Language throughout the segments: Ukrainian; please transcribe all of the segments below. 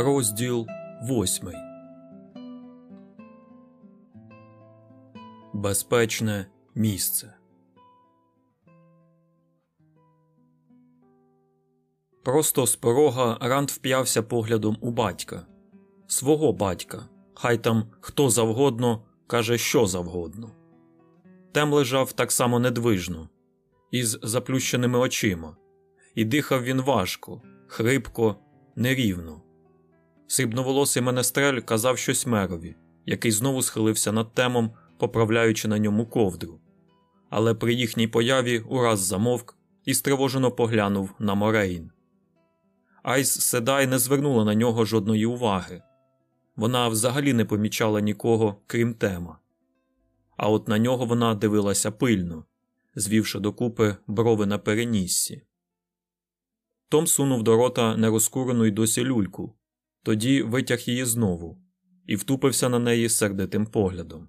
Розділ восьмий. Безпечне місце. Просто з порога Ранд вп'явся поглядом у батька, свого батька. Хай там хто завгодно каже, що завгодно. Тем лежав так само недвижно, із заплющеними очима, і дихав він важко, хрипко, нерівно. Срібноволосий менестрель казав щось мерові, який знову схилився над темом, поправляючи на ньому ковдру. Але при їхній появі ураз замовк і стривожено поглянув на Морейн. Айс Седай не звернула на нього жодної уваги. Вона взагалі не помічала нікого, крім тема. А от на нього вона дивилася пильно, звівши докупи брови на переніссі. Том сунув до рота нерозкурену й досі люльку, тоді витяг її знову і втупився на неї сердитим поглядом.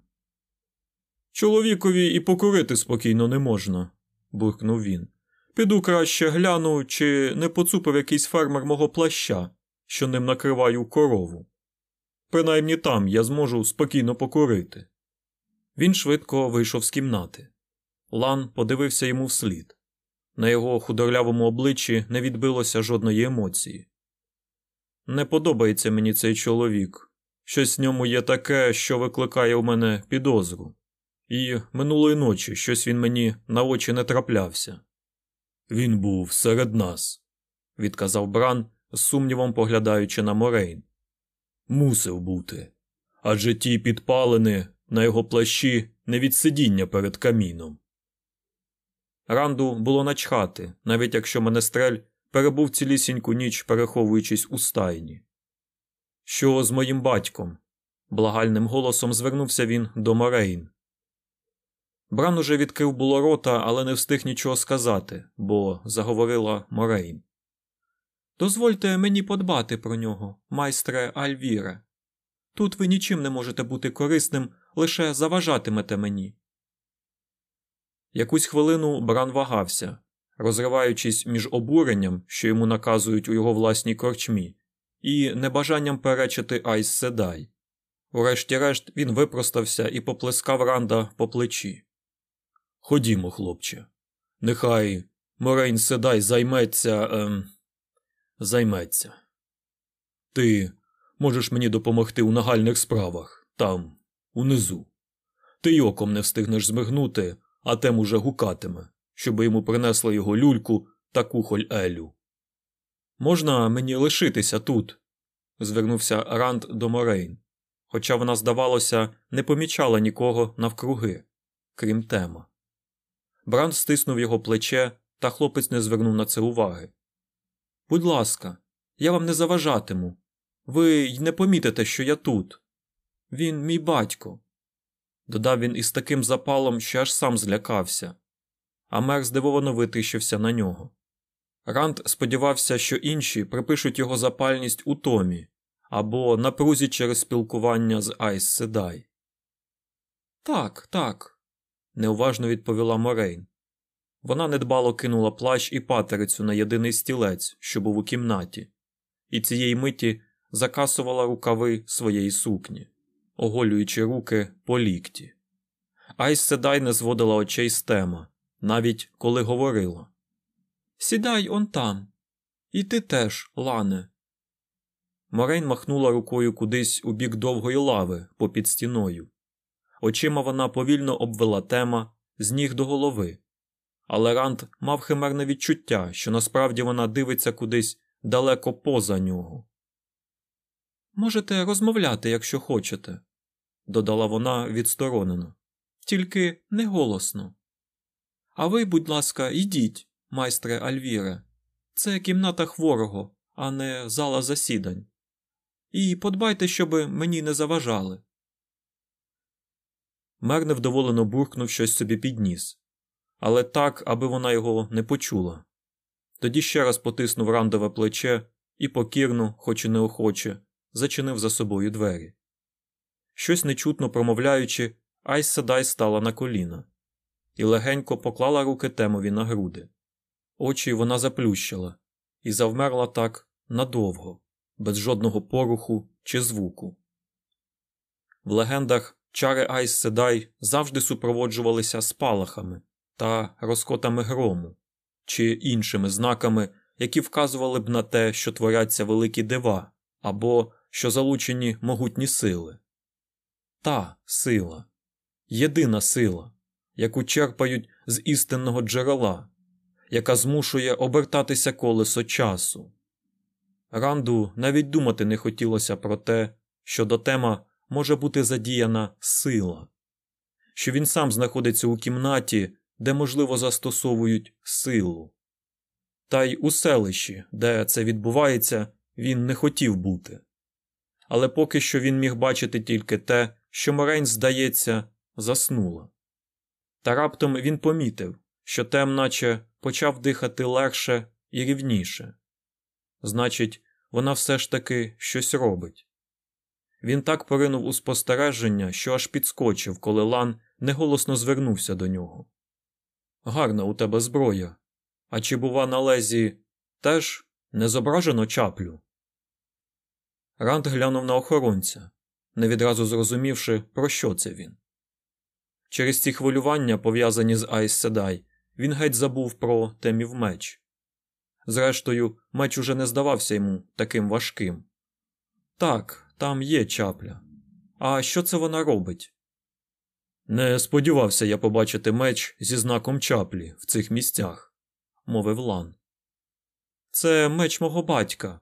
Чоловікові і покурити спокійно не можна, буркнув він. Піду краще гляну, чи не поцупив якийсь фермер мого плаща, що ним накриваю корову. Принаймні там я зможу спокійно покурити. Він швидко вийшов з кімнати. Лан подивився йому вслід. На його худорлявому обличчі не відбилося жодної емоції. Не подобається мені цей чоловік. Щось в ньому є таке, що викликає у мене підозру. І минулої ночі щось він мені на очі не траплявся. Він був серед нас, відказав Бран, з сумнівом поглядаючи на Морейн. Мусив бути. Адже ті підпалини на його плащі не від сидіння перед каміном. Ранду було начхати, навіть якщо менестрель перебув цілісіньку ніч, переховуючись у стайні. Що з моїм батьком? благальним голосом звернувся він до Морейн. Бран уже відкрив було рота, але не встиг нічого сказати, бо заговорила Морейн. Дозвольте мені подбати про нього, майстре Альвіре. Тут ви нічим не можете бути корисним, лише заважатимете мені. Якусь хвилину Бран вагався, розриваючись між обуренням, що йому наказують у його власній корчмі, і небажанням перечити Айс Седай. Урешті-решт він випростався і поплескав Ранда по плечі. Ходімо, хлопче. Нехай Морейн Седай займеться. Ем, займеться. Ти можеш мені допомогти у нагальних справах там, унизу. Ти й оком не встигнеш змигнути, а тем уже гукатиме, щоб йому принесли його люльку та кухоль Елю. Можна мені лишитися тут? звернувся Ранд до Морейн, хоча вона, здавалося, не помічала нікого навкруги, крім тема. Бранд стиснув його плече, та хлопець не звернув на це уваги. Будь ласка, я вам не заважатиму. Ви й не помітите, що я тут. Він мій батько. Додав він із таким запалом, що аж сам злякався, а мер здивовано витріщився на нього. Ранд сподівався, що інші припишуть його запальність у Томі або напрузі через спілкування з Айс Седай. Так, так, неуважно відповіла Морейн. Вона недбало кинула плащ і патерицю на єдиний стілець, що був у кімнаті, і цієї миті закасувала рукави своєї сукні, оголюючи руки по лікті. Айс Седай не зводила очей з тема, навіть коли говорила. Сідай он там. І ти теж, Лане. Морейн махнула рукою кудись у бік довгої лави попід стіною. Очима вона повільно обвела тема з ніг до голови, але Ранд мав химерне відчуття, що насправді вона дивиться кудись далеко поза нього. Можете розмовляти, якщо хочете, додала вона відсторонено, тільки не голосно. А ви, будь ласка, йдіть, майстре Альвіре. Це кімната хворого, а не зала засідань. І подбайте, щоб мені не заважали. Мер невдоволено буркнув щось собі підніс, але так, аби вона його не почула. Тоді ще раз потиснув рандове плече і покірно, хоч і неохоче, зачинив за собою двері. Щось нечутно промовляючи, Айс Седай стала на коліна і легенько поклала руки темові на груди. Очі вона заплющила і завмерла так надовго, без жодного поруху чи звуку. В легендах чари Айс Седай завжди супроводжувалися спалахами та розкотами грому чи іншими знаками, які вказували б на те, що творяться великі дива або що залучені могутні сили. Та сила, єдина сила, яку черпають з істинного джерела, яка змушує обертатися колесо часу. Ранду навіть думати не хотілося про те, що до тема може бути задіяна сила, що він сам знаходиться у кімнаті, де, можливо, застосовують силу. Та й у селищі, де це відбувається, він не хотів бути. Але поки що він міг бачити тільки те, що Морейн, здається, заснула. Та раптом він помітив, що тем наче почав дихати легше і рівніше. Значить, вона все ж таки щось робить. Він так поринув у спостереження, що аж підскочив, коли Лан неголосно звернувся до нього. Гарна у тебе зброя. А чи, бува, на лезі теж не зображено чаплю? Ранд глянув на охоронця, не відразу зрозумівши, про що це він. Через ці хвилювання, пов'язані з Айз Седай, він геть забув про Темів меч. Зрештою, меч уже не здавався йому таким важким. Так, там є чапля. А що це вона робить? Не сподівався я побачити меч зі знаком чаплі в цих місцях, мовив Лан. Це меч мого батька.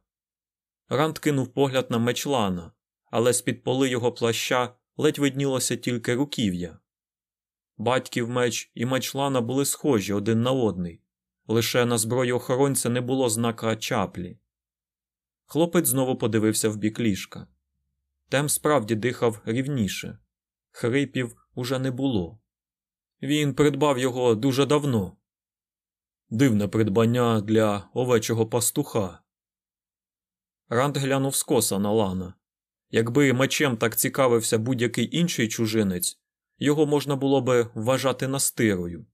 Ранд кинув погляд на меч Лана, але з під поли його плаща ледь виднілося тільки руків'я. Батьків меч і меч Лана були схожі один на одний, лише на зброї охоронця не було знака чаплі. Хлопець знову подивився в бік ліжка. Тем справді дихав рівніше, хрипів уже не було. Він придбав його дуже давно. Дивне придбання для овечого пастуха. Ранд глянув скоса на Лана. Якби мечем так цікавився будь-який інший чужинець, його можна було би вважати настирою.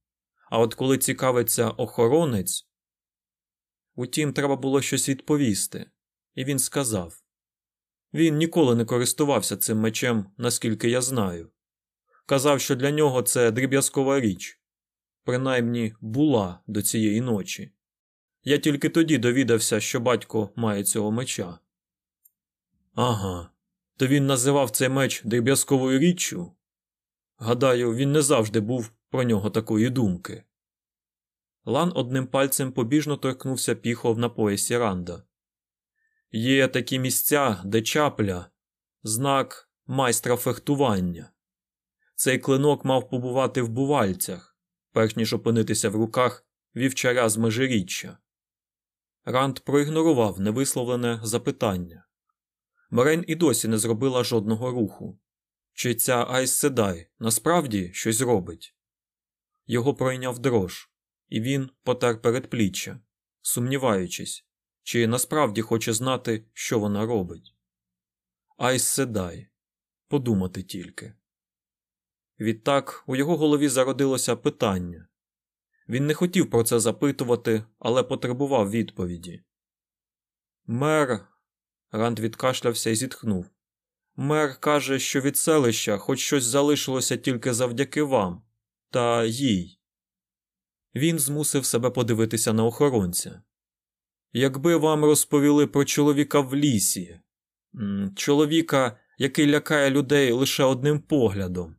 А от коли цікавиться охоронець. Утім, треба було щось відповісти, і він сказав він ніколи не користувався цим мечем, наскільки я знаю. Казав, що для нього це дріб'язкова річ, принаймні була до цієї ночі. Я тільки тоді довідався, що батько має цього меча. Ага, то він називав цей меч дріб'язковою річчю. Гадаю, він не завжди був про нього такої думки. Лан одним пальцем побіжно торкнувся піхов на поясі Ранда. Є такі місця, де чапля, знак майстра фехтування. Цей клинок мав побувати в бувальцях, перш ніж опинитися в руках вівчаря з межиріччя. Ранд проігнорував невисловлене запитання. Мерен і досі не зробила жодного руху. Чи ця Айс Седай насправді щось робить? Його пройняв дрож, і він потер передпліччя, сумніваючись, чи насправді хоче знати, що вона робить. Айс Седай. Подумати тільки. Відтак у його голові зародилося питання. Він не хотів про це запитувати, але потребував відповіді. Мер. Ранд відкашлявся і зітхнув. Мер каже, що від селища хоч щось залишилося тільки завдяки вам та їй. Він змусив себе подивитися на охоронця. Якби вам розповіли про чоловіка в лісі, чоловіка, який лякає людей лише одним поглядом,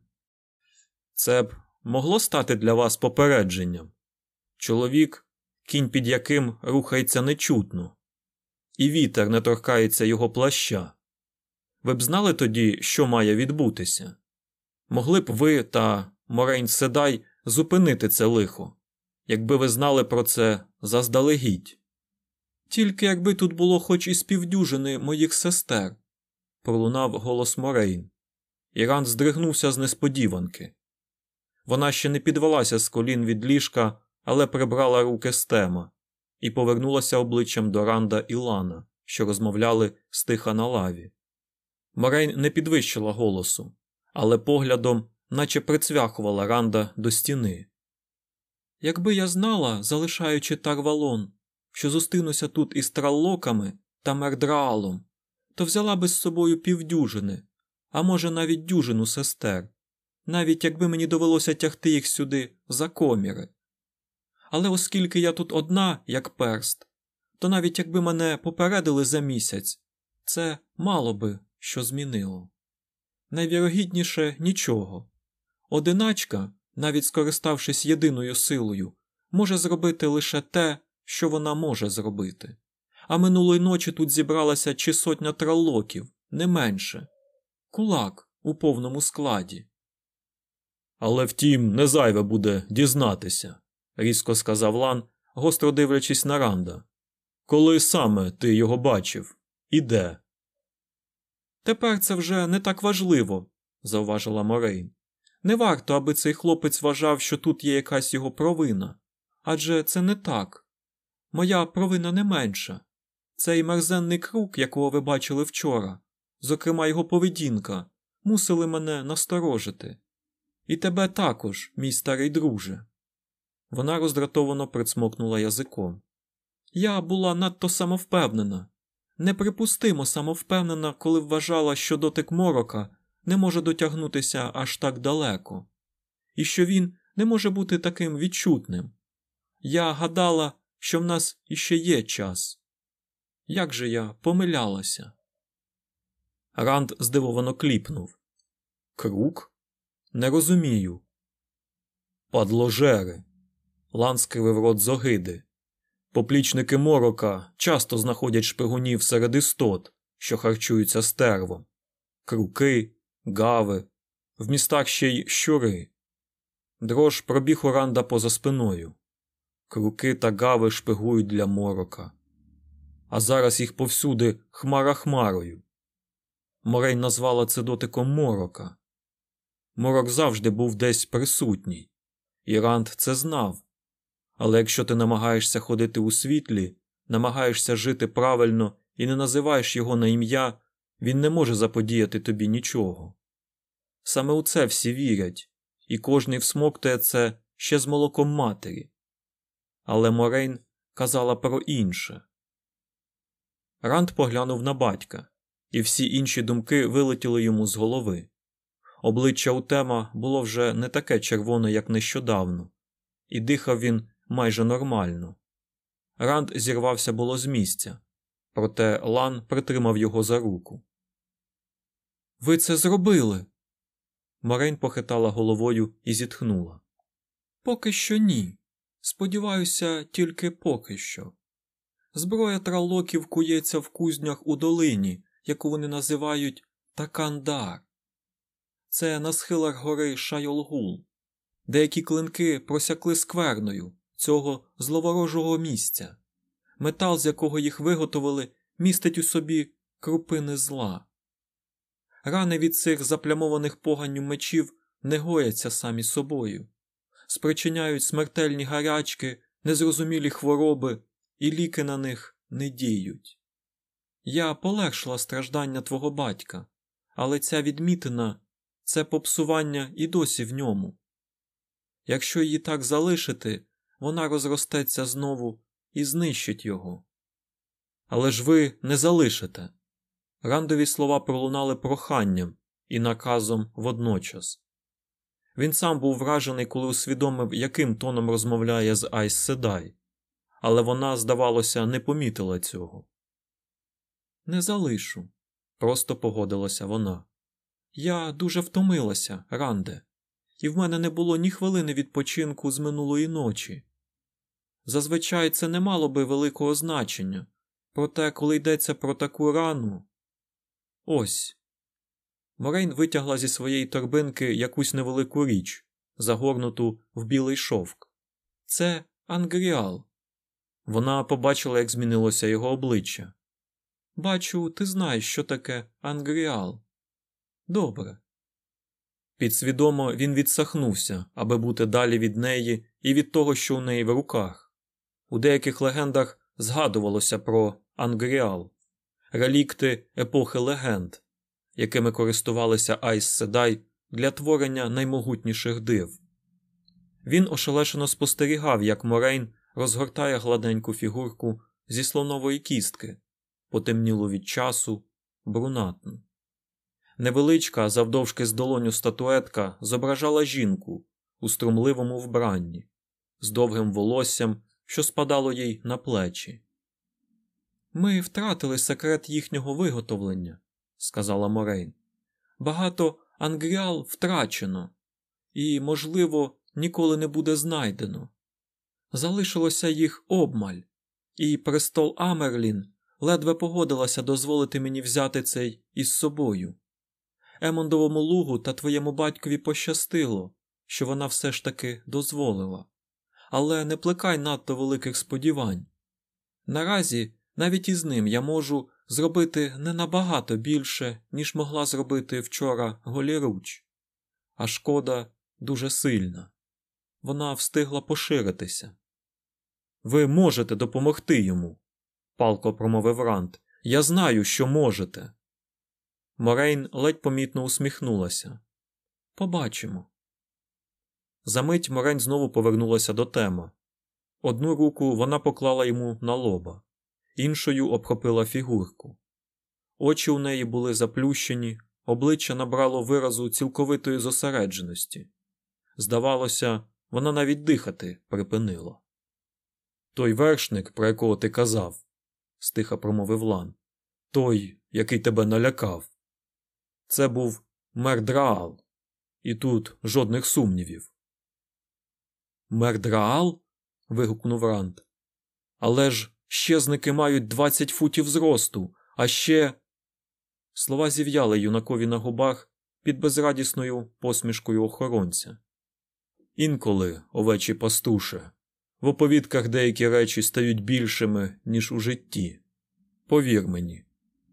це б могло стати для вас попередженням. Чоловік, кінь під яким рухається нечутно, і вітер не торкається його плаща. Ви б знали тоді, що має відбутися? Могли б ви та Морейн Седай зупинити це лихо, якби ви знали про це заздалегідь. Тільки якби тут було хоч і співдюжини моїх сестер, пролунав голос Морейн. Іран здригнувся з несподіванки. Вона ще не підвелася з колін від ліжка, але прибрала руки з тема і повернулася обличчям до Ранда і Лана, що розмовляли стиха на лаві. Морейн не підвищила голосу, але поглядом, наче прицвяхувала Ранда до стіни. Якби я знала, залишаючи тарвалон, що зустрінуся тут із траллоками та мердраалом, то взяла би з собою півдюжини, а може навіть дюжину сестер, навіть якби мені довелося тягти їх сюди за коміри. Але оскільки я тут одна, як перст, то навіть якби мене попередили за місяць, це мало би що змінило. Найвірогідніше нічого. Одиначка, навіть скориставшись єдиною силою, може зробити лише те, що вона може зробити. А минулої ночі тут зібралася чи сотня траллоків, не менше. Кулак у повному складі. Але втім, не зайве буде дізнатися, різко сказав Лан, гостро дивлячись на Ранда. Коли саме ти його бачив? І де? Тепер це вже не так важливо, зауважила Морейн. Не варто, аби цей хлопець вважав, що тут є якась його провина. Адже це не так. Моя провина не менша. Цей мерзенний круг, якого ви бачили вчора, зокрема його поведінка, мусили мене насторожити. І тебе також, мій старий друже. Вона роздратовано прицмокнула язиком. Я була надто самовпевнена, неприпустимо самовпевнена, коли вважала, що дотик морока не може дотягнутися аж так далеко, і що він не може бути таким відчутним. Я гадала, що в нас іще є час. Як же я помилялася? Ранд здивовано кліпнув. Крук? Не розумію. Падложери. Лан скривив рот з огиди. Поплічники морока часто знаходять шпигунів серед істот, що харчуються стервом, круки, гави, в містах ще й щури. Дрож пробіг Уранда поза спиною. Круки та гави шпигують для морока. А зараз їх повсюди хмара хмарою. Морей назвала це дотиком морока. Морок завжди був десь присутній, і Ранд це знав. Але якщо ти намагаєшся ходити у світлі, намагаєшся жити правильно і не називаєш його на ім'я, він не може заподіяти тобі нічого. Саме у це всі вірять, і кожний всмоктує це ще з молоком матері. Але Морейн казала про інше. Ранд поглянув на батька, і всі інші думки вилетіли йому з голови. Обличчя у Тема було вже не таке червоне, як нещодавно, і дихав він майже нормально. Ранд зірвався було з місця, проте Лан притримав його за руку. Ви це зробили. Морейн похитала головою і зітхнула. Поки що ні. Сподіваюся, тільки поки що. Зброя тралоків кується в кузнях у долині, яку вони називають Такандар. Це на схилах гори Шайолгул. Деякі клинки просякли скверною цього зловорожого місця. Метал, з якого їх виготовили, містить у собі крупини зла. Рани від цих заплямованих поганню мечів не гояться самі собою, спричиняють смертельні гарячки, незрозумілі хвороби, і ліки на них не діють. Я полегшила страждання твого батька, але ця відмітина це попсування і досі в ньому. Якщо її так залишити, вона розростеться знову і знищить його. Але ж ви не залишите. Рандові слова пролунали проханням і наказом водночас. Він сам був вражений, коли усвідомив, яким тоном розмовляє з Айс Седай, але вона, здавалося, не помітила цього. Не залишу, просто погодилася вона. Я дуже втомилася, Ранде, і в мене не було ні хвилини відпочинку з минулої ночі. Зазвичай це не мало би великого значення, проте, коли йдеться про таку рану. Ось. Морейн витягла зі своєї торбинки якусь невелику річ, загорнуту в білий шовк. Це Ангріал. Вона побачила, як змінилося його обличчя. Бачу, ти знаєш, що таке Ангріал. Добре. Підсвідомо він відсахнувся, аби бути далі від неї і від того, що у неї в руках. У деяких легендах згадувалося про Ангріал, релікти епохи легенд, якими користувалися Айс Седай для творення наймогутніших див. Він ошелешено спостерігав, як Морейн розгортає гладеньку фігурку зі слонової кістки, потемнілу від часу, брунатну. Невеличка, завдовжки з долоню статуетка зображала жінку у струмливому вбранні, з довгим волоссям, що спадало їй на плечі. Ми втратили секрет їхнього виготовлення, сказала Морейн. Багато ангріал втрачено, і, можливо, ніколи не буде знайдено. Залишилося їх обмаль, і престол Амерлін ледве погодилася дозволити мені взяти цей із собою. Емондовому лугу та твоєму батькові пощастило, що вона все ж таки дозволила, але не плекай надто великих сподівань. Наразі навіть із ним я можу зробити не набагато більше, ніж могла зробити вчора голіруч, а шкода дуже сильна. Вона встигла поширитися. Ви можете допомогти йому, палко промовив Рант. Я знаю, що можете. Морейн ледь помітно усміхнулася. Побачимо. Замить Морейн знову повернулася до теми. Одну руку вона поклала йому на лоба, іншою обхопила фігурку. Очі у неї були заплющені, обличчя набрало виразу цілковитої зосередженості. Здавалося, вона навіть дихати припинила. Той вершник, про якого ти казав, стиха промовив Лан, той, який тебе налякав. Це був Мердраал, і тут жодних сумнівів. Мердраал? вигукнув Ранд. Але ж щезники мають двадцять футів зросту, а ще. Слова зів'яли юнакові на губах під безрадісною посмішкою охоронця. Інколи, овечі пастуше, в оповідках деякі речі стають більшими, ніж у житті. Повір мені,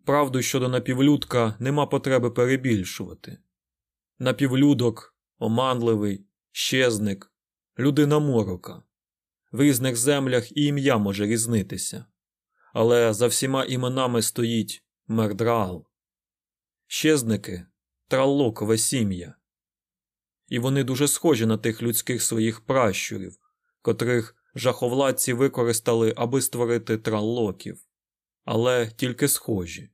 правду щодо напівлюдка нема потреби перебільшувати. Напівлюдок, оманливий, щезник, людина морока. В різних землях і ім'я може різнитися, але за всіма іменами стоїть мердраал. Щезники траллокове сім'я. І вони дуже схожі на тих людських своїх пращурів, котрих жаховладці використали, аби створити траллоків, але тільки схожі,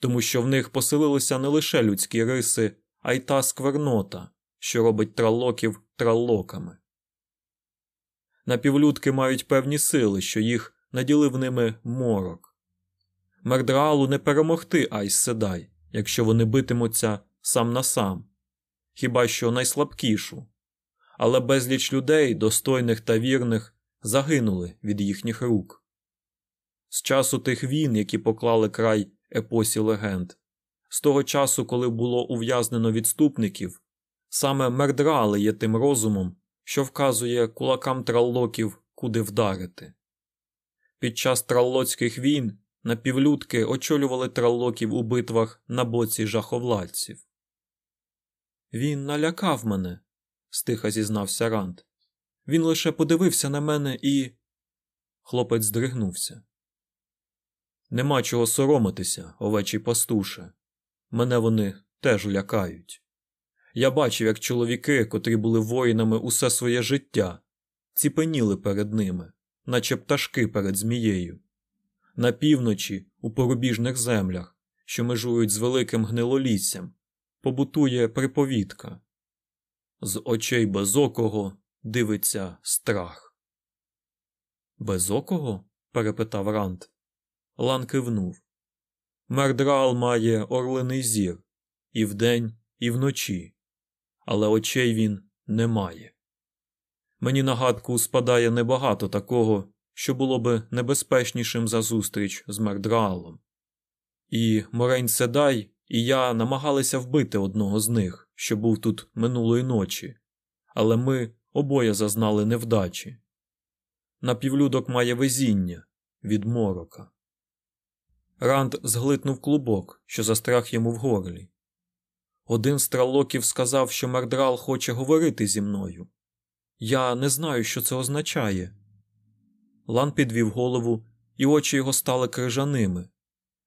тому що в них поселилися не лише людські риси, а й та сквернота, що робить траллоків траллоками. Напівлюдки мають певні сили, що їх наділив ними морок. Мердраалу не перемогти Айс Седай, якщо вони битимуться сам на сам, хіба що найслабкішу, але безліч людей, достойних та вірних, загинули від їхніх рук. З часу тих війн, які поклали край епосі легенд, з того часу, коли було ув'язнено відступників, саме мердрали є тим розумом, що вказує кулакам траллоків, куди вдарити. Під час траллоцьких війн напівлюдки очолювали траллоків у битвах на боці жаховладців. Він налякав мене, стиха зізнався Рант. Він лише подивився на мене і. Хлопець здригнувся. Нема чого соромитися, овечі пастуше. Мене вони теж лякають. Я бачив, як чоловіки, котрі були воїнами усе своє життя, ціпеніли перед ними, наче пташки перед змією. На півночі, у порубіжних землях, що межують з великим гнилоліссям, побутує приповідка. З очей безокого дивиться страх. Безокого? перепитав Рант. Лан кивнув. Мердрал має орлиний зір і вдень, і вночі, але очей він не має. Мені нагадку спадає небагато такого, що було би небезпечнішим за зустріч з Мердралом. І Морейн Седай і я намагалися вбити одного з них, що був тут минулої ночі, але ми обоє зазнали невдачі. Напівлюдок має везіння від морока. Ранд зглитнув клубок, що застряг йому в горлі. Один з тралоків сказав, що Мердрал хоче говорити зі мною. Я не знаю, що це означає. Лан підвів голову, і очі його стали крижаними,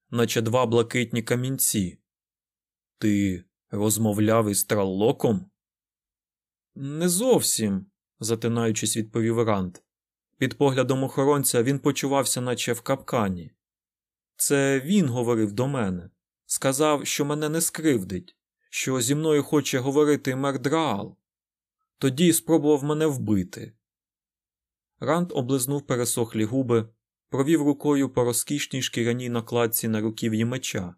наче два блакитні камінці. Ти розмовляв із траллоком? Не зовсім, затинаючись, відповів Ранд. Під поглядом охоронця він почувався, наче в капкані. Це він говорив до мене, Сказав, що мене не скривдить, що зі мною хоче говорити Мердраал. Тоді спробував мене вбити. Ранд облизнув пересохлі губи, провів рукою по розкішній шкіряній накладці на руків'ї меча.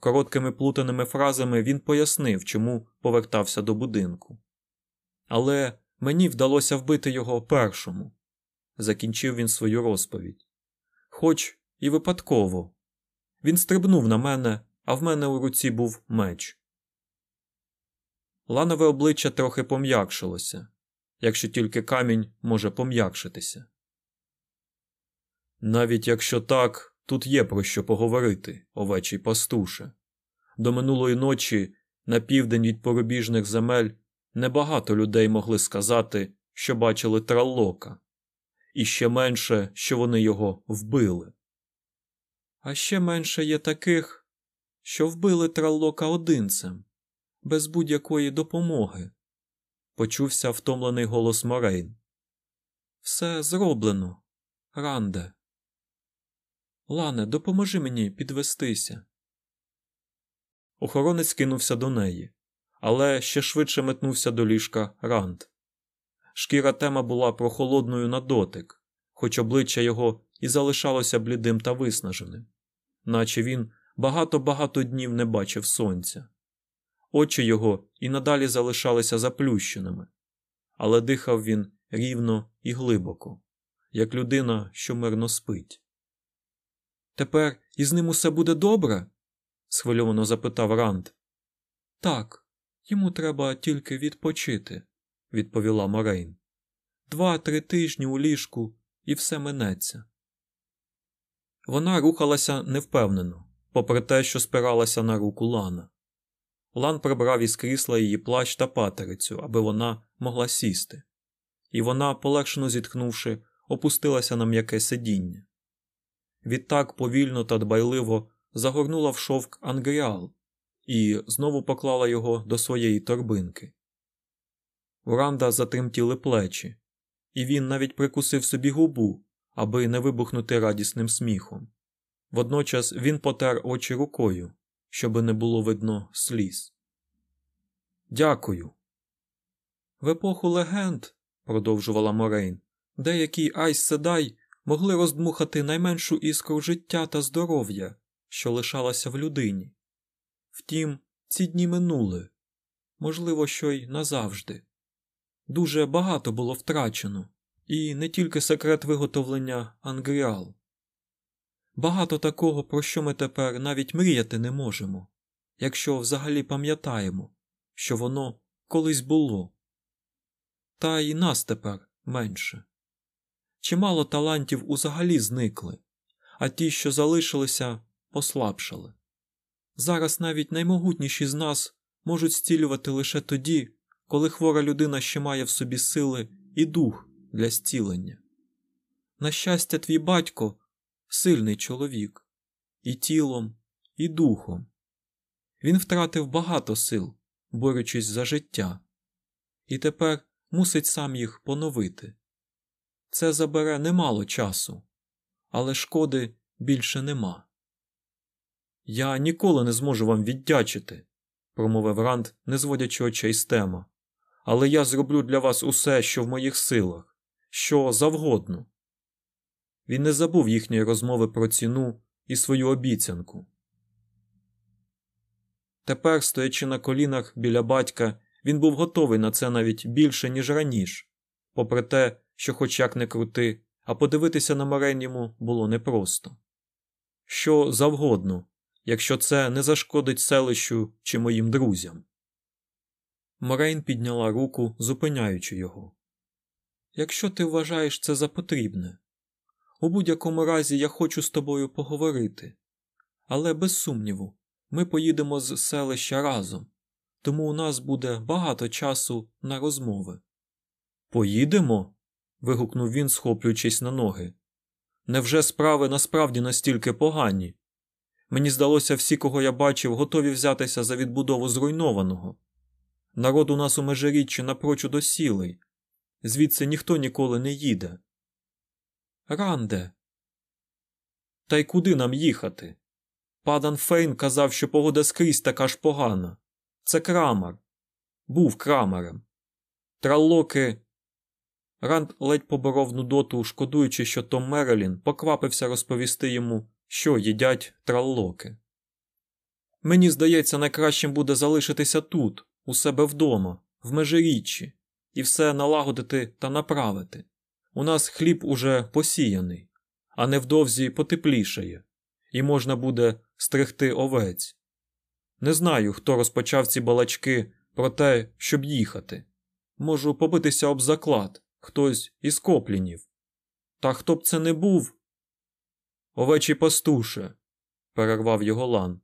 Короткими плутаними фразами він пояснив, чому повертався до будинку. Але мені вдалося вбити його першому, закінчив він свою розповідь. Хоч і випадково. Він стрибнув на мене, а в мене у руці був меч. Ланове обличчя трохи пом'якшилося, якщо тільки камінь може пом'якшитися. Навіть якщо так, тут є про що поговорити, овечий пастуше. До минулої ночі, на південь від порубіжних земель, небагато людей могли сказати, що бачили траллока, і ще менше, що вони його вбили. А ще менше є таких, що вбили траллока одинцем, без будь-якої допомоги, почувся втомлений голос Морейн. Все зроблено, Ранде. Лане, допоможи мені підвестися. Охоронець кинувся до неї, але ще швидше метнувся до ліжка Ранд. Шкіра тема була прохолодною на дотик, хоч обличчя його і залишалося блідим та виснаженим, наче він багато-багато днів не бачив сонця. Очі його і надалі залишалися заплющеними, але дихав він рівно і глибоко, як людина, що мирно спить. Тепер із ним усе буде добре? схвильовано запитав Ранд. Так, йому треба тільки відпочити, відповіла Морейн. Два-три тижні у ліжку і все минеться. Вона рухалася невпевнено, попри те, що спиралася на руку Лана. Лан прибрав із крісла її плащ та патерицю, аби вона могла сісти, і вона, полегшено зітхнувши, опустилася на м'яке сидіння. Відтак повільно та дбайливо загорнула в шовк ангріал і знову поклала його до своєї торбинки. Уранда затремтіли плечі, і він навіть прикусив собі губу, аби не вибухнути радісним сміхом. Водночас він потер очі рукою, щоби не було видно сліз. Дякую. В епоху легенд, продовжувала Морейн, деякі Айс Седай могли роздмухати найменшу іскру життя та здоров'я, що лишалася в людині. Втім, ці дні минули можливо, що й назавжди. Дуже багато було втрачено, і не тільки секрет виготовлення ангріал. Багато такого, про що ми тепер навіть мріяти не можемо, якщо взагалі пам'ятаємо, що воно колись було. Та й нас тепер менше. Чимало талантів узагалі зникли, а ті, що залишилися, послабшали. Зараз навіть наймогутніші з нас можуть зцілювати лише тоді, коли хвора людина ще має в собі сили і дух для зцілення. На щастя, твій батько сильний чоловік, і тілом, і духом. Він втратив багато сил, борючись за життя, і тепер мусить сам їх поновити. Це забере немало часу, але шкоди більше нема. Я ніколи не зможу вам віддячити, промовив Ранд, не зводячи очей з тема. Але я зроблю для вас усе, що в моїх силах, що завгодно. Він не забув їхньої розмови про ціну і свою обіцянку. Тепер, стоячи на колінах біля батька, він був готовий на це навіть більше, ніж раніше, попри те, що, хоч як не крути, а подивитися на Марен йому було непросто. Що завгодно, якщо це не зашкодить селищу чи моїм друзям. Морейн підняла руку, зупиняючи його. Якщо ти вважаєш це за потрібне, у будь-якому разі я хочу з тобою поговорити, але без сумніву, ми поїдемо з селища разом, тому у нас буде багато часу на розмови. Поїдемо? вигукнув він, схоплюючись на ноги. Невже справи насправді настільки погані? Мені здалося, всі, кого я бачив, готові взятися за відбудову зруйнованого. Народ у нас у межиріччі напрочуд осілий, звідси ніхто ніколи не їде. Ранде. Та й куди нам їхати? Падан Фейн казав, що погода скрізь така ж погана. Це крамар. Був крамарем. Траллоки. Ранд ледь поборов нудоту, шкодуючи, що Том Мерелін поквапився розповісти йому, що їдять траллоки. Мені здається, найкращим буде залишитися тут, у себе вдома, в межиріччі, і все налагодити та направити. У нас хліб уже посіяний, а невдовзі потеплішає, і можна буде стригти овець. Не знаю, хто розпочав ці балачки про те, щоб їхати. Можу побитися об заклад, хтось із коплінів. Та хто б це не був. Овечі пастуше, перервав його лан.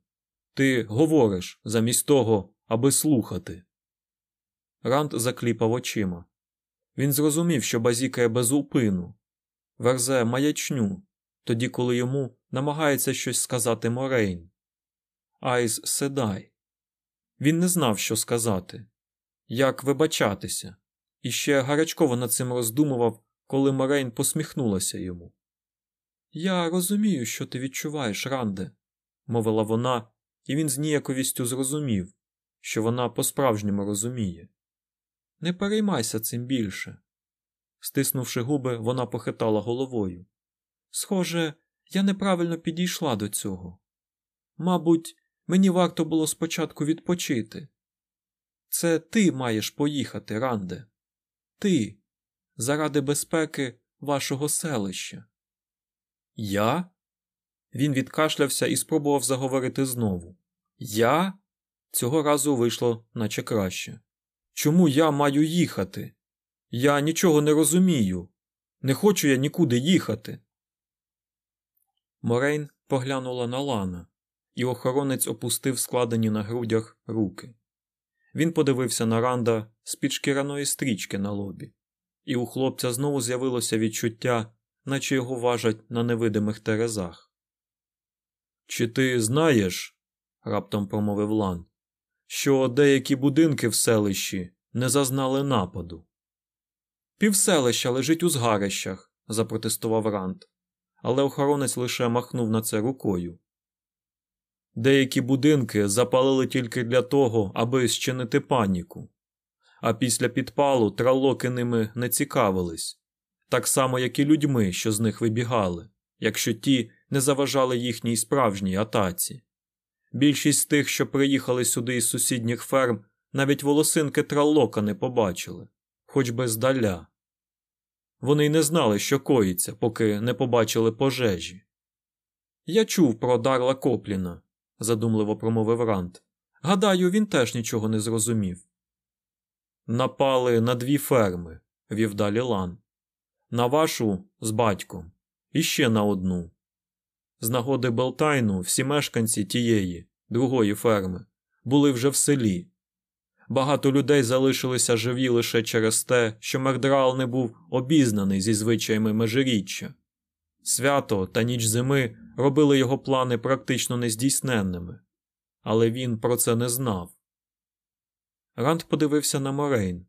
Ти говориш замість того, аби слухати. Ранд закліпав очима. Він зрозумів, що базікає без упину, верзе маячню, тоді, коли йому намагається щось сказати Морейн. Айс седай. Він не знав, що сказати, як вибачатися, і ще гарячково над цим роздумував, коли Морейн посміхнулася йому. Я розумію, що ти відчуваєш, Ранде, мовила вона, і він з ніяковістю зрозумів, що вона по-справжньому розуміє. Не переймайся цим більше. Стиснувши губи, вона похитала головою. Схоже, я неправильно підійшла до цього. Мабуть, мені варто було спочатку відпочити. Це ти маєш поїхати, Ранде. Ти, заради безпеки вашого селища. Я? Він відкашлявся і спробував заговорити знову. Я? Цього разу вийшло, наче краще. Чому я маю їхати? Я нічого не розумію. Не хочу я нікуди їхати. Морейн поглянула на Лана, і охоронець опустив складені на грудях руки. Він подивився на Ранда з під шкіряної стрічки на лобі, і у хлопця знову з'явилося відчуття, наче його важать на невидимих терезах. Чи ти знаєш, раптом промовив Лан, що деякі будинки в селищі не зазнали нападу? Півселища лежить у згарищах, запротестував Ранд, але охоронець лише махнув на це рукою. Деякі будинки запалили тільки для того, аби зчинити паніку, а після підпалу тралоки ними не цікавились, так само, як і людьми, що з них вибігали, якщо ті не заважали їхній справжній атаці. Більшість тих, що приїхали сюди із сусідніх ферм, навіть волосинки тралока не побачили, хоч би здаля. Вони й не знали, що коїться, поки не побачили пожежі. Я чув про Дарла Копліна, задумливо промовив Рант. Гадаю, він теж нічого не зрозумів. Напали на дві ферми, вів далі Лан. На вашу з батьком, і ще на одну. З нагоди Белтайну всі мешканці тієї, другої ферми, були вже в селі. Багато людей залишилися живі лише через те, що Мердрал не був обізнаний зі звичаями межиріччя. Свято та ніч зими робили його плани практично нездійсненними, але він про це не знав. Ранд подивився на Морейн.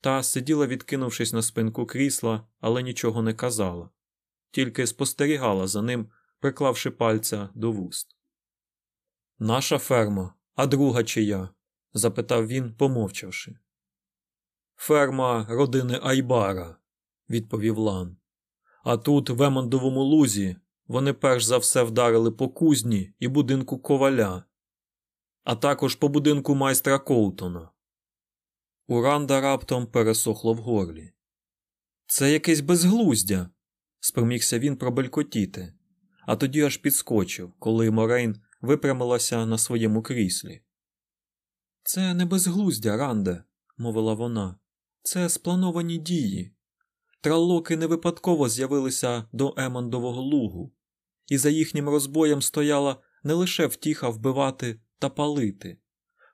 Та сиділа, відкинувшись на спинку крісла, але нічого не казала, тільки спостерігала за ним, приклавши пальця до вуст. Наша ферма, а друга чия? запитав він, помовчавши. Ферма родини Айбара, відповів Лан. А тут, в Емондовому лузі, вони перш за все вдарили по кузні і будинку коваля, а також по будинку майстра Коутона. У Ранда раптом пересохло в горлі. Це якесь безглуздя, спромігся він пробелькотіти, а тоді аж підскочив, коли Морейн випрямилася на своєму кріслі. Це не безглуздя, Ранде, мовила вона. Це сплановані дії. Траллоки не випадково з'явилися до Емондового лугу, і за їхнім розбоєм стояла не лише втіха вбивати та палити,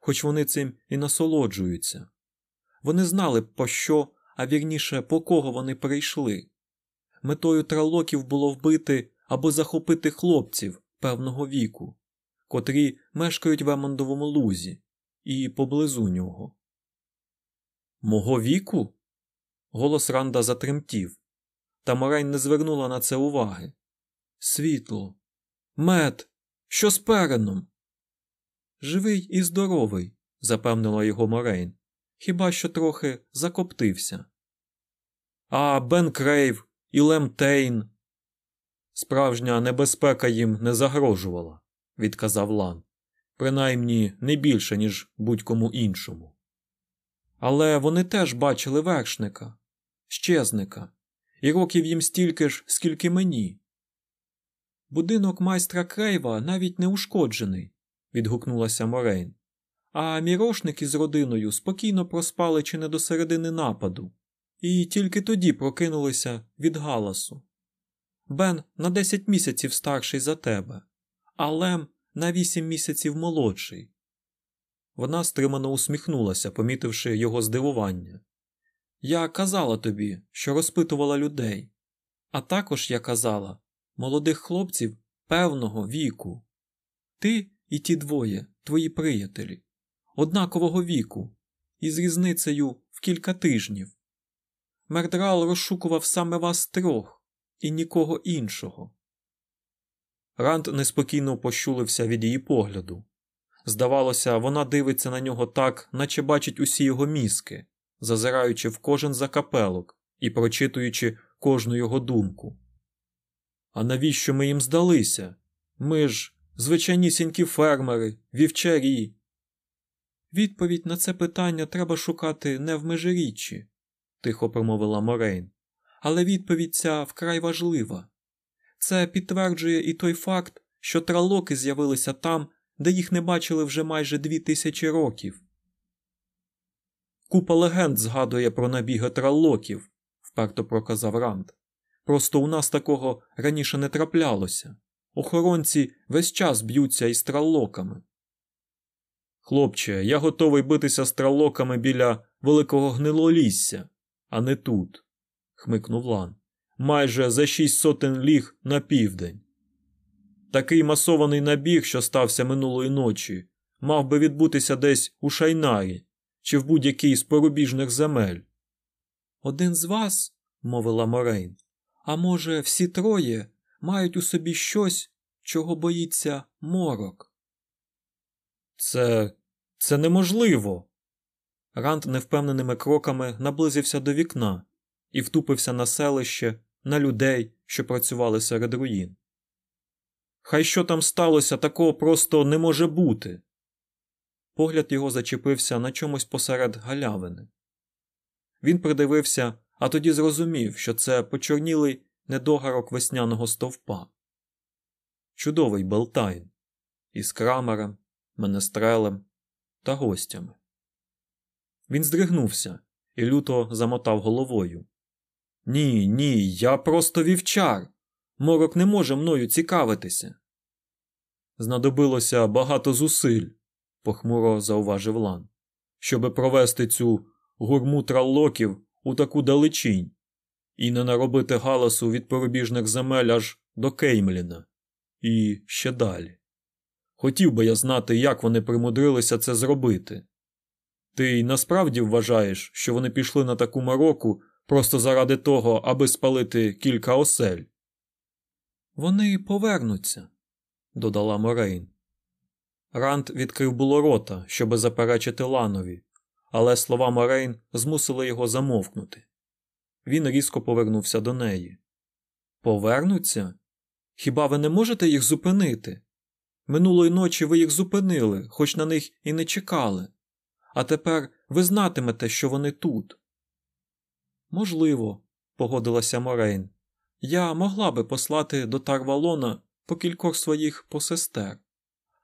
хоч вони цим і насолоджуються. Вони знали по що, а вірніше, по кого вони прийшли. Метою тралоків було вбити або захопити хлопців певного віку, котрі мешкають в Емондовому лузі і поблизу нього. Мого віку? Голос Ранда затремтів, та Морейн не звернула на це уваги. Світло, мем, Що з Переном? Живий і здоровий, запевнила його Морейн. Хіба що трохи закоптився. А Бен Крейв і Лем Тейн. Справжня небезпека їм не загрожувала, відказав Лан. Принаймні не більше, ніж будь-кому іншому. Але вони теж бачили вершника, щезника, і років їм стільки ж, скільки мені. Будинок майстра Крейва навіть не ушкоджений, відгукнулася Морейн. А мірошники з родиною спокійно проспали чи не до середини нападу, і тільки тоді прокинулися від галасу. Бен на десять місяців старший за тебе, а Лем на вісім місяців молодший. Вона стримано усміхнулася, помітивши його здивування. Я казала тобі, що розпитувала людей, а також я казала молодих хлопців певного віку. Ти і ті двоє, твої приятелі, однакового віку, із різницею в кілька тижнів. Мердрал розшукував саме вас трьох і нікого іншого. Ранд неспокійно пощулився від її погляду. Здавалося, вона дивиться на нього так, наче бачить усі його мізки, зазираючи в кожен закапелок і прочитуючи кожну його думку. А навіщо ми їм здалися? Ми ж звичайнісінькі фермери, вівчарі. Відповідь на це питання треба шукати не в межиріччі, тихо промовила Морейн. Але відповідь ця вкрай важлива. Це підтверджує і той факт, що тралоки з'явилися там, де їх не бачили вже майже дві тисячі років. Купа легенд згадує про набіги траллоків, вперто проказав Ранд. Просто у нас такого раніше не траплялося. Охоронці весь час б'ються із траллоками. Хлопче, я готовий битися з траллоками біля великого гнилолісся, а не тут, хмикнув Лан. Майже за шість сотень ліг на південь. Такий масований набіг, що стався минулої ночі, мав би відбутися десь у Шайнарі чи в будь-якій з порубіжних земель. Один з вас, мовила Морейн, а може, всі троє мають у собі щось, чого боїться морок. Це це неможливо. Ранд невпевненими кроками наблизився до вікна і втупився на селище, на людей, що працювали серед руїн. Хай що там сталося, такого просто не може бути. Погляд його зачепився на чомусь посеред галявини. Він придивився, а тоді зрозумів, що це почорнілий недогарок весняного стовпа. Чудовий Белтайн із крамером, менестрелем та гостями. Він здригнувся і люто замотав головою. Ні, ні, я просто вівчар. Морок не може мною цікавитися. Знадобилося багато зусиль, похмуро зауважив Лан, щоби провести цю гурму траллоків у таку далечінь і не наробити галасу від порубіжних земель аж до Кеймліна і ще далі. Хотів би я знати, як вони примудрилися це зробити. Ти й насправді вважаєш, що вони пішли на таку мороку просто заради того, аби спалити кілька осель. Вони повернуться, додала Морейн. Ранд відкрив було рота, щоби заперечити ланові, але слова Морейн змусили його замовкнути. Він різко повернувся до неї. Повернуться? Хіба ви не можете їх зупинити? Минулої ночі ви їх зупинили, хоч на них і не чекали. А тепер ви знатимете, що вони тут. Можливо, погодилася Морейн. Я могла би послати до Тарвалона по кількох своїх посестер,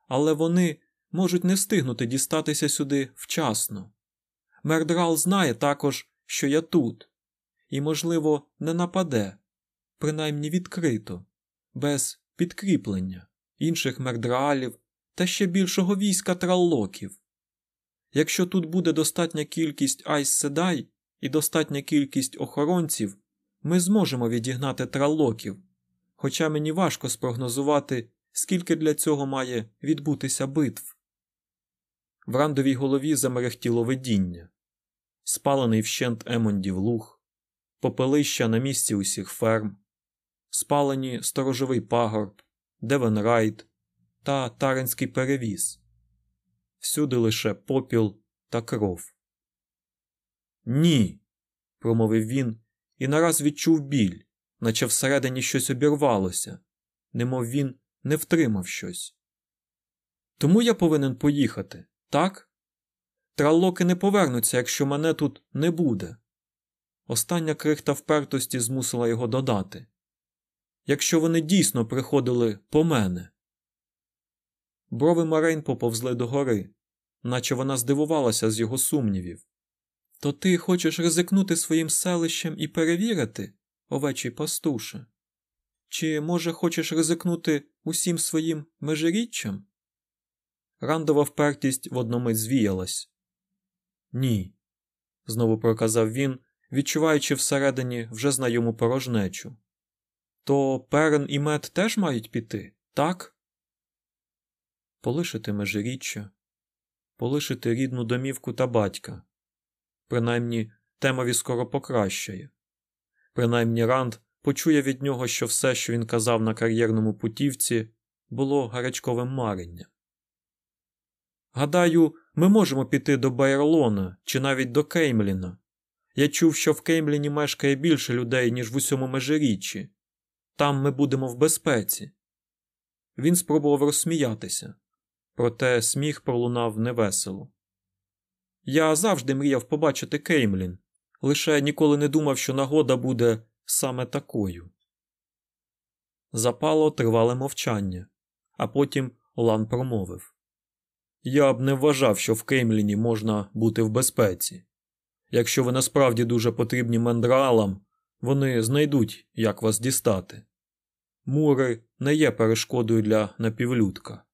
але вони можуть не встигнути дістатися сюди вчасно. Мердрал знає також, що я тут, і, можливо, не нападе, принаймні відкрито, без підкріплення інших мердраалів та ще більшого війська траллоків. Якщо тут буде достатня кількість Айс Седай і достатня кількість охоронців, ми зможемо відігнати траллоків, хоча мені важко спрогнозувати, скільки для цього має відбутися битв. В Рандовій голові замерехтіло видіння, спалений вщент Емондів луг, попелища на місці усіх ферм, спалені Сторожовий Пагорб, Девенрайт, та Таринський Перевіз. Всюди лише попіл та кров. Ні, промовив він і нараз відчув біль, наче всередині щось обірвалося, немов він не втримав щось. Тому я повинен поїхати, так? Траллоки не повернуться, якщо мене тут не буде. Остання крихта впертості змусила його додати. Якщо вони дійсно приходили по мене. Брови Марейн поповзли догори, наче вона здивувалася з його сумнівів. То ти хочеш ризикнути своїм селищем і перевірити, овечий пастуше? Чи, може, хочеш ризикнути усім своїм межиріччям? Рандова впертість в одномить звіялась. Ні, знову проказав він, відчуваючи всередині вже знайому порожнечу. То перен і мед теж мають піти, так? Полишити межиріччя, полишити рідну домівку та батька. Принаймні, темові скоро покращає. Принаймні Ранд почує від нього, що все, що він казав на кар'єрному путівці, було гарячковим маренням. Гадаю, ми можемо піти до Байерлона чи навіть до Кеймліна. Я чув, що в Кеймліні мешкає більше людей, ніж в усьому межиріччі. Там ми будемо в безпеці. Він спробував розсміятися, проте сміх пролунав невесело. Я завжди мріяв побачити Кеймлін, лише ніколи не думав, що нагода буде саме такою. Запало тривале мовчання, а потім Лан промовив Я б не вважав, що в Кеймліні можна бути в безпеці. Якщо ви насправді дуже потрібні мендраалам, вони знайдуть, як вас дістати. Мури не є перешкодою для напівлюдка,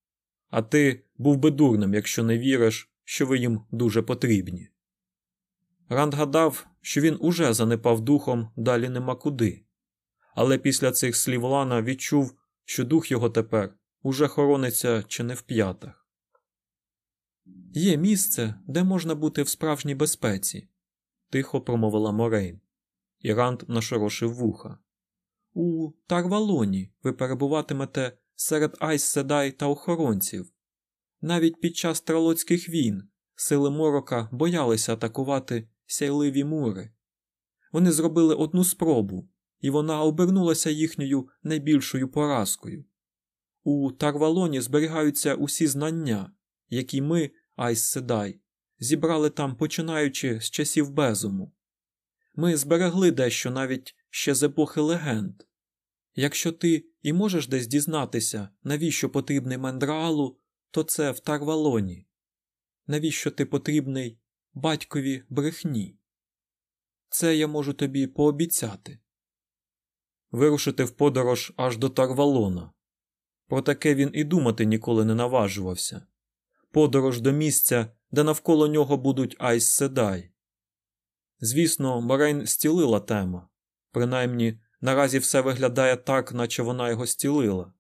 а ти був би дурним, якщо не віриш, що ви їм дуже потрібні. Ранд гадав, що він уже занепав духом далі нема куди, але після цих слів Лана відчув, що дух його тепер уже хорониться чи не в п'ятах. Є місце, де можна бути в справжній безпеці, тихо промовила Морейн, і Ранд нашорошив вуха. У Тарвалоні ви перебуватимете серед Айс Седай та охоронців. Навіть під час тралоцьких війн сили морока боялися атакувати сяйливі мури. Вони зробили одну спробу, і вона обернулася їхньою найбільшою поразкою. У Тарвалоні зберігаються усі знання, які ми, Айс Седай, зібрали там починаючи з часів безуму. Ми зберегли дещо навіть ще з епохи легенд. Якщо ти і можеш десь дізнатися, навіщо потрібний мендраалу, то це в Тарвалоні. Навіщо ти потрібний батькові брехні? Це я можу тобі пообіцяти. Вирушити в подорож аж до Тарвалона. Про таке він і думати ніколи не наважувався. Подорож до місця, де навколо нього будуть Айс Седай. Звісно, Морейн стілила тема, принаймні наразі все виглядає так, наче вона його стілила.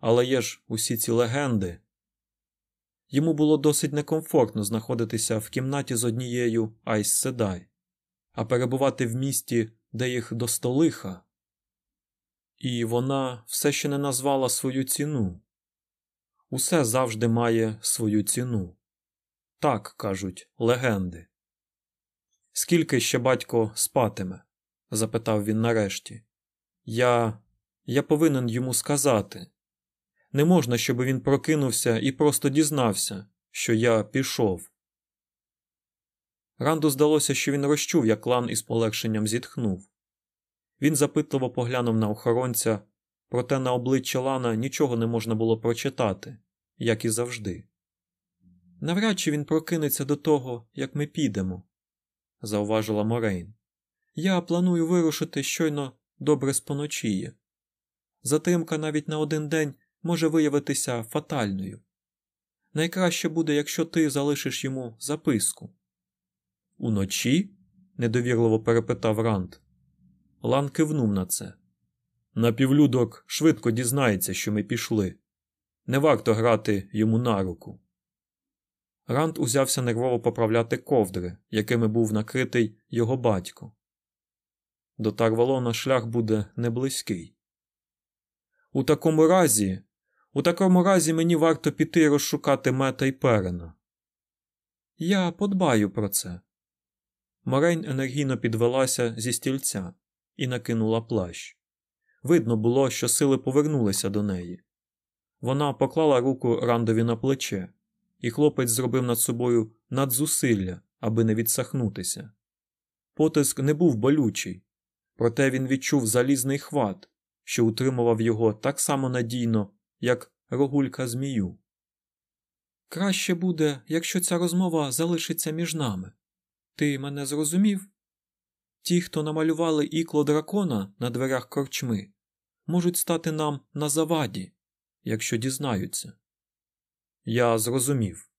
Але є ж усі ці легенди. Йому було досить некомфортно знаходитися в кімнаті з однією Айс Седай, а перебувати в місті, де їх до столиха. І вона все ще не назвала свою ціну. Усе завжди має свою ціну. Так кажуть легенди. Скільки ще батько спатиме? запитав він нарешті. Я. Я повинен йому сказати. Не можна, щоб він прокинувся і просто дізнався, що я пішов. Ранду здалося, що він розчув, як лан із полегшенням зітхнув. Він запитливо поглянув на охоронця, проте на обличчя Лана нічого не можна було прочитати, як і завжди. Навряд чи він прокинеться до того, як ми підемо, зауважила Морейн. Я планую вирушити щойно добре споночіє. Затримка навіть на один день може виявитися фатальною. Найкраще буде, якщо ти залишиш йому записку. Уночі? недовірливо перепитав Ранд. Лан кивнув на це. Напівлюдок швидко дізнається, що ми пішли. Не варто грати йому на руку. Ранд узявся нервово поправляти ковдри, якими був накритий його батько. До Тарвалона шлях буде неблизький. У такому разі У такому разі мені варто піти розшукати мета й перена. Я подбаю про це. Морейн енергійно підвелася зі стільця і накинула плащ. Видно було, що сили повернулися до неї. Вона поклала руку рандові на плече, і хлопець зробив над собою надзусилля, аби не відсахнутися. Потиск не був болючий, проте він відчув залізний хват, що утримував його так само надійно, як рогулька змію. Краще буде, якщо ця розмова залишиться між нами. Ти мене зрозумів? Ті, хто намалювали ікло дракона на дверях корчми, можуть стати нам на заваді, якщо дізнаються. Я зрозумів.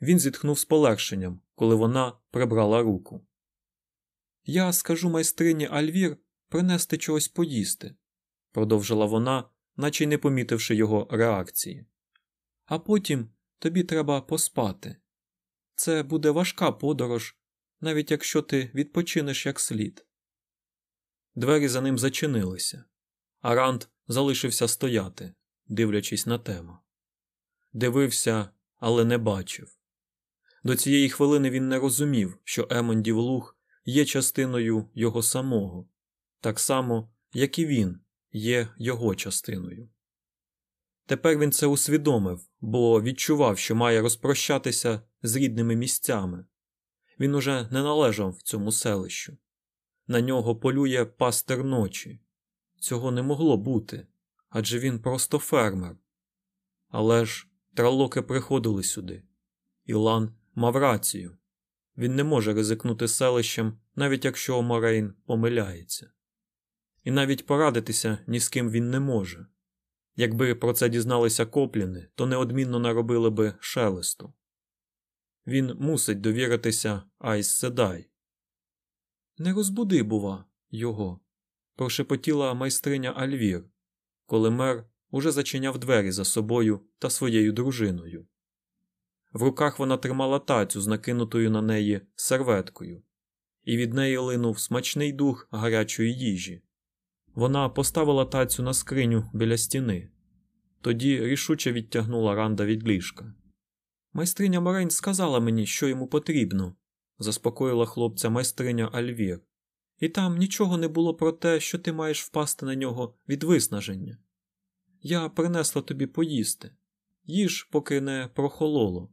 Він зітхнув з полегшенням, коли вона прибрала руку. Я скажу майстрині Альвір принести чогось поїсти, продовжила вона, наче не помітивши його реакції. А потім тобі треба поспати. Це буде важка подорож, навіть якщо ти відпочинеш як слід. Двері за ним зачинилися, а Ранд залишився стояти, дивлячись на тему. Дивився, але не бачив. До цієї хвилини він не розумів, що Емондів луг є частиною його самого, так само, як і він є його частиною. Тепер він це усвідомив, бо відчував, що має розпрощатися з рідними місцями. Він уже не належав цьому селищу. На нього полює пастир ночі. Цього не могло бути адже він просто фермер. Але ж тралоки приходили сюди. Ілан мав рацію він не може ризикнути селищем, навіть якщо Морейн помиляється. І навіть порадитися ні з ким він не може. Якби про це дізналися копліни, то неодмінно наробили би шелесту. Він мусить довіритися Айс Седай. Не розбуди, бува, його, прошепотіла майстриня Альвір, коли мер уже зачиняв двері за собою та своєю дружиною. В руках вона тримала тацю з накинутою на неї серветкою, і від неї линув смачний дух гарячої їжі. Вона поставила тацю на скриню біля стіни, тоді рішуче відтягнула ранда від ліжка. Майстриня Морейн сказала мені, що йому потрібно, заспокоїла хлопця майстриня Альвір, і там нічого не було про те, що ти маєш впасти на нього від виснаження. Я принесла тобі поїсти, їж, поки не прохололо.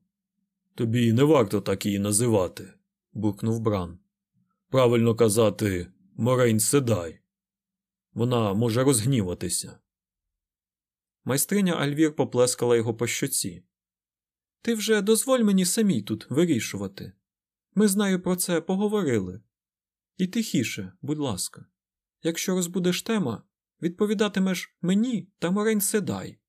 Тобі не варто так її називати, буркнув Бран. Правильно казати, Морейн седай. Вона може розгніватися. Майстриня Альвір поплескала його по щоці. Ти вже дозволь мені самій тут вирішувати. Ми з нею про це поговорили. І тихіше, будь ласка. Якщо розбудеш тема, відповідатимеш мені та Морейн Седай.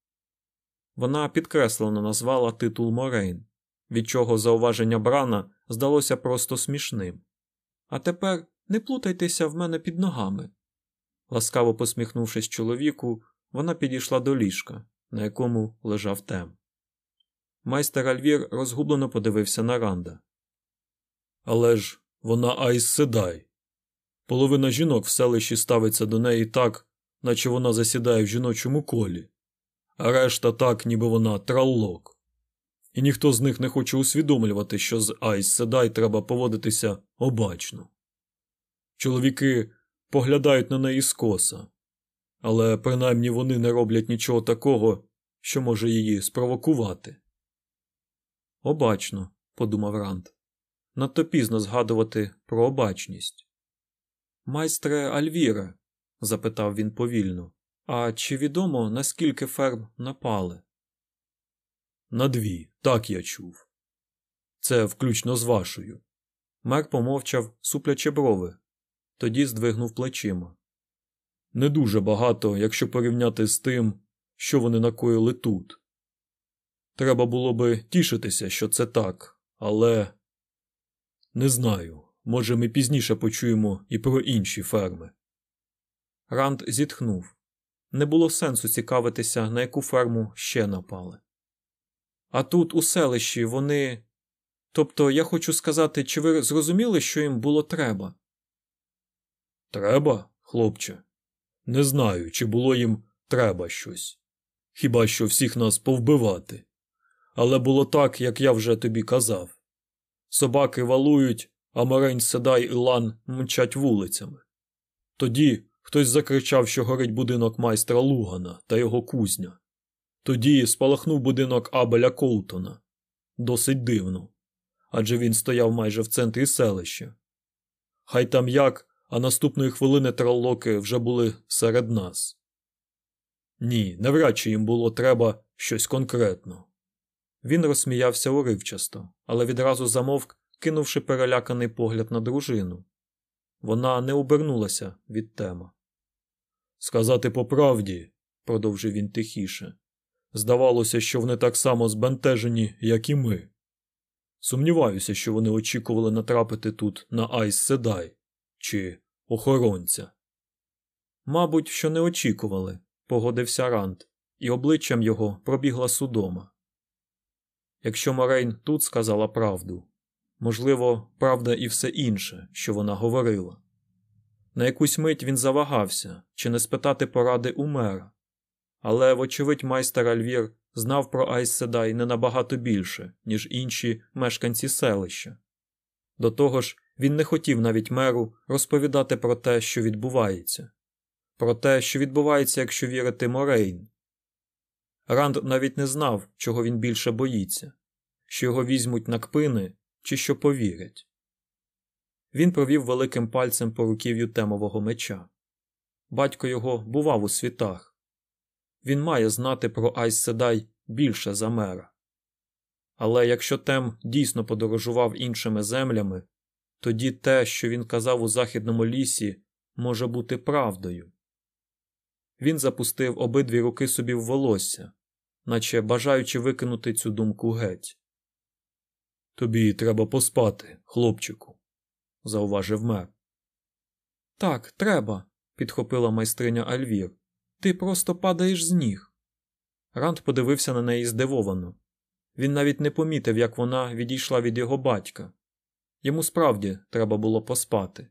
Вона підкреслено назвала титул Морейн, від чого зауваження Брана здалося просто смішним. А тепер не плутайтеся в мене під ногами. Ласкаво посміхнувшись чоловіку, вона підійшла до ліжка, на якому лежав тем. Майстер Альвір розгублено подивився на Ранда. Але ж вона Айс Седай. Половина жінок в селищі ставиться до неї так, наче вона засідає в жіночому колі, а решта так, ніби вона траллок. І ніхто з них не хоче усвідомлювати, що з Айс Седай треба поводитися обачно. Чоловіки поглядають на неї скоса, але принаймні вони не роблять нічого такого, що може її спровокувати. Обачно, подумав Ранд. Надто пізно згадувати про обачність. Майстре Альвіре, запитав він повільно, а чи відомо, наскільки ферм напали? На дві, так я чув. Це включно з вашою. Мер помовчав, суплячи брови, тоді здвигнув плечима. Не дуже багато, якщо порівняти з тим, що вони накоїли тут. Треба було би тішитися, що це так, але не знаю. Може, ми пізніше почуємо і про інші ферми. Ранд зітхнув. Не було сенсу цікавитися, на яку ферму ще напали. А тут, у селищі, вони. Тобто, я хочу сказати, чи ви зрозуміли, що їм було треба? Треба, хлопче? Не знаю, чи було їм треба щось. хіба що всіх нас повбивати. Але було так, як я вже тобі казав. Собаки валують, а Марень Седай і Лан мчать вулицями. Тоді хтось закричав, що горить будинок майстра Лугана та його кузня. Тоді спалахнув будинок Абеля Колтона. Досить дивно. Адже він стояв майже в центрі селища. Хай там як, а наступної хвилини траллоки вже були серед нас. Ні, навряд чи їм було треба щось конкретно. Він розсміявся уривчасто, але відразу замовк, кинувши переляканий погляд на дружину. Вона не обернулася від тема. Сказати по правді, продовжив він тихіше, здавалося, що вони так само збентежені, як і ми. Сумніваюся, що вони очікували натрапити тут на Айс Седай чи охоронця. Мабуть, що не очікували, погодився Рант, і обличчям його пробігла судома. Якщо Морейн тут сказала правду, можливо, правда і все інше, що вона говорила. На якусь мить він завагався, чи не спитати поради у мера, але, вочевидь, майстер Альвір знав про Айс Седай не набагато більше, ніж інші мешканці селища. До того ж, він не хотів навіть меру розповідати про те, що відбувається, про те, що відбувається, якщо вірити Морейн. Ранд навіть не знав, чого він більше боїться, що його візьмуть на кпини чи що повірять. Він провів великим пальцем по руків'ю темового меча. Батько його бував у світах. Він має знати про Айс Седай більше за мера. Але якщо Тем дійсно подорожував іншими землями, тоді те, що він казав у західному лісі, може бути правдою. Він запустив обидві руки собі в волосся, наче бажаючи викинути цю думку геть. Тобі треба поспати, хлопчику, зауважив мер. Так, треба, підхопила майстриня Альвір. Ти просто падаєш з ніг. Ранд подивився на неї здивовано. Він навіть не помітив, як вона відійшла від його батька. Йому справді треба було поспати.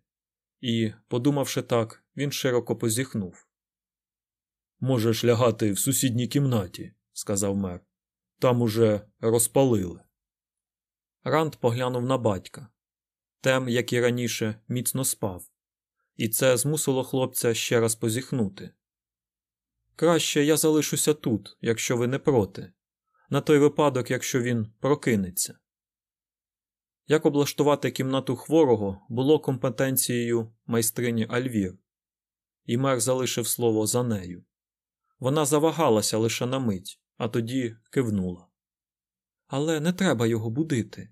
І, подумавши так, він широко позіхнув. Можеш лягати в сусідній кімнаті, сказав мер. Там уже розпалили. Ранд поглянув на батька. Тем, як і раніше, міцно спав, і це змусило хлопця ще раз позіхнути. Краще я залишуся тут, якщо ви не проти, на той випадок, якщо він прокинеться. Як облаштувати кімнату хворого було компетенцією майстрині Альвір, і мер залишив слово за нею. Вона завагалася лише на мить, а тоді кивнула. Але не треба його будити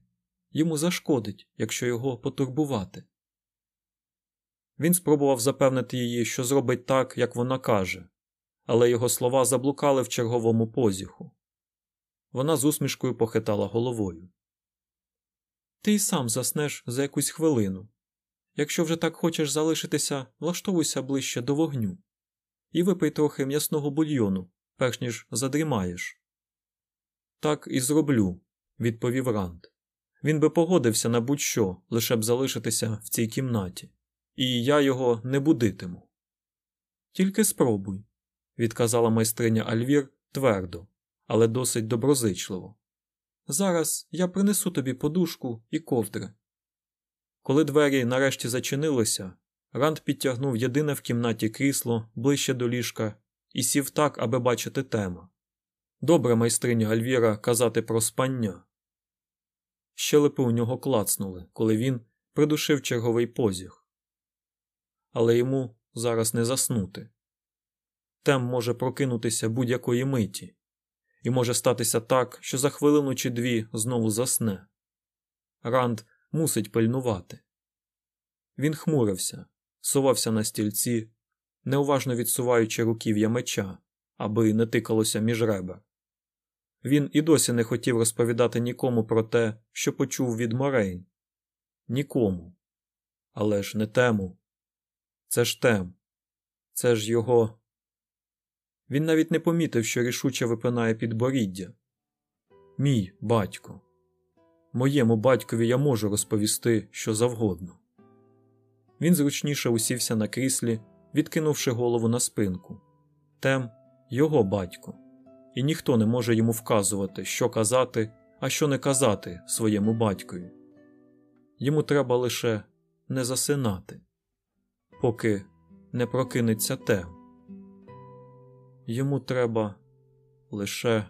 йому зашкодить, якщо його потурбувати. Він спробував запевнити її, що зробить так, як вона каже, але його слова заблукали в черговому позіху. Вона з усмішкою похитала головою. Ти й сам заснеш за якусь хвилину. Якщо вже так хочеш залишитися, влаштовуйся ближче до вогню і випий трохи м'ясного бульйону, перш ніж задрімаєш. Так і зроблю, відповів Ранд. Він би погодився на будь-що, лише б залишитися в цій кімнаті, і я його не будитиму. Тільки спробуй, відказала майстриня Альвір твердо, але досить доброзичливо. Зараз я принесу тобі подушку і ковдри. Коли двері нарешті зачинилися, Ранд підтягнув єдине в кімнаті крісло ближче до ліжка і сів так, аби бачити тема. Добре майстриня Альвіра казати про спання. Щелепи у нього клацнули, коли він придушив черговий позіг. Але йому зараз не заснути. Тем може прокинутися будь-якої миті, і може статися так, що за хвилину чи дві знову засне. Ранд мусить пильнувати. Він хмурився, сувався на стільці, неуважно відсуваючи руків'я меча, аби не тикалося між ребер. Він і досі не хотів розповідати нікому про те, що почув від Морейн. Нікому. Але ж не тему. Це ж тем. Це ж його. Він навіть не помітив, що рішуче випинає підборіддя. Мій батько. Моєму батькові я можу розповісти що завгодно. Він зручніше усівся на кріслі, відкинувши голову на спинку. Тем його батько і ніхто не може йому вказувати, що казати, а що не казати своєму батькові. Йому треба лише не засинати, поки не прокинеться Тео. Йому треба лише